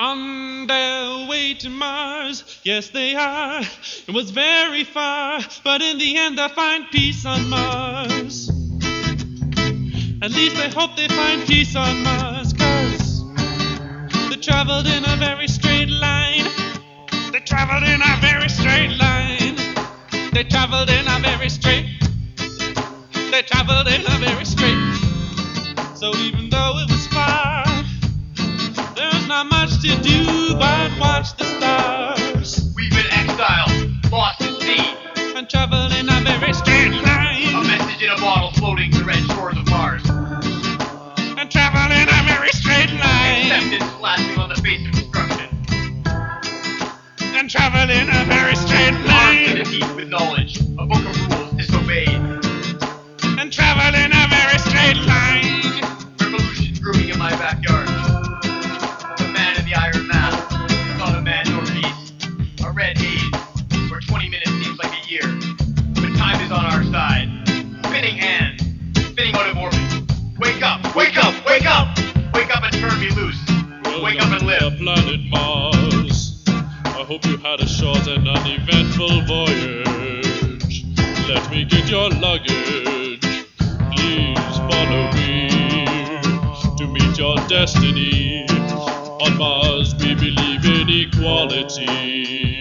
On their way to Mars, yes they are. It was very far, but in the end they'll find peace on Mars. At least I hope they find peace on Mars, cause they traveled in a very straight line. They traveled in a very straight line. They traveled in a very straight. They traveled in a very straight. So even though not much to do but watch the stars We've been exiled, lost at sea. and travel in a very straight line. A message in a bottle floating to red shores of Mars. And travel in a very straight line. Acceptance flashing on the face of destruction. And travel in a very straight Armed to the line. teeth with knowledge. A book of rules disobeyed. And travel in a very straight line. Revolution brewing in my backyard. Planet Mars. I hope you had a short and uneventful voyage. Let me get your luggage. Please follow me to meet your destiny. On Mars, we believe in equality.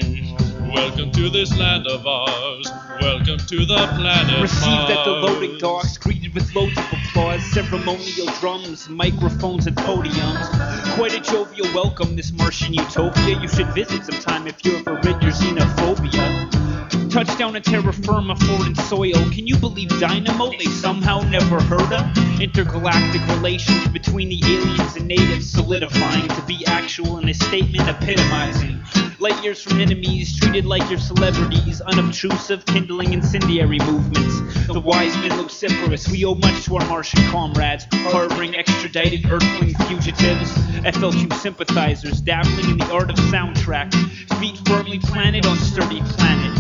Welcome to this land of ours. Welcome to the planet Received at the loading docks, greeted with loads of applause, ceremonial drums, microphones, and podiums. Quite a jovial welcome, this Martian utopia. You should visit sometime if you ever rid your xenophobia. Touchdown on terra firma, foreign soil. Can you believe dynamo they somehow never heard of? Intergalactic relations between the aliens and natives solidifying to be actual in a statement epitomizing. Light years from enemies, treated like your celebrities, unobtrusive, kindling incendiary movements. The wise men Luciferus, we owe much to our Martian comrades, harboring extradited Earthling fugitives, FLQ sympathizers, dabbling in the art of soundtrack, feet firmly planted on sturdy planet.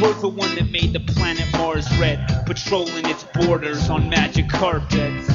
We're the one that made the planet Mars red, patrolling its borders on magic carpets.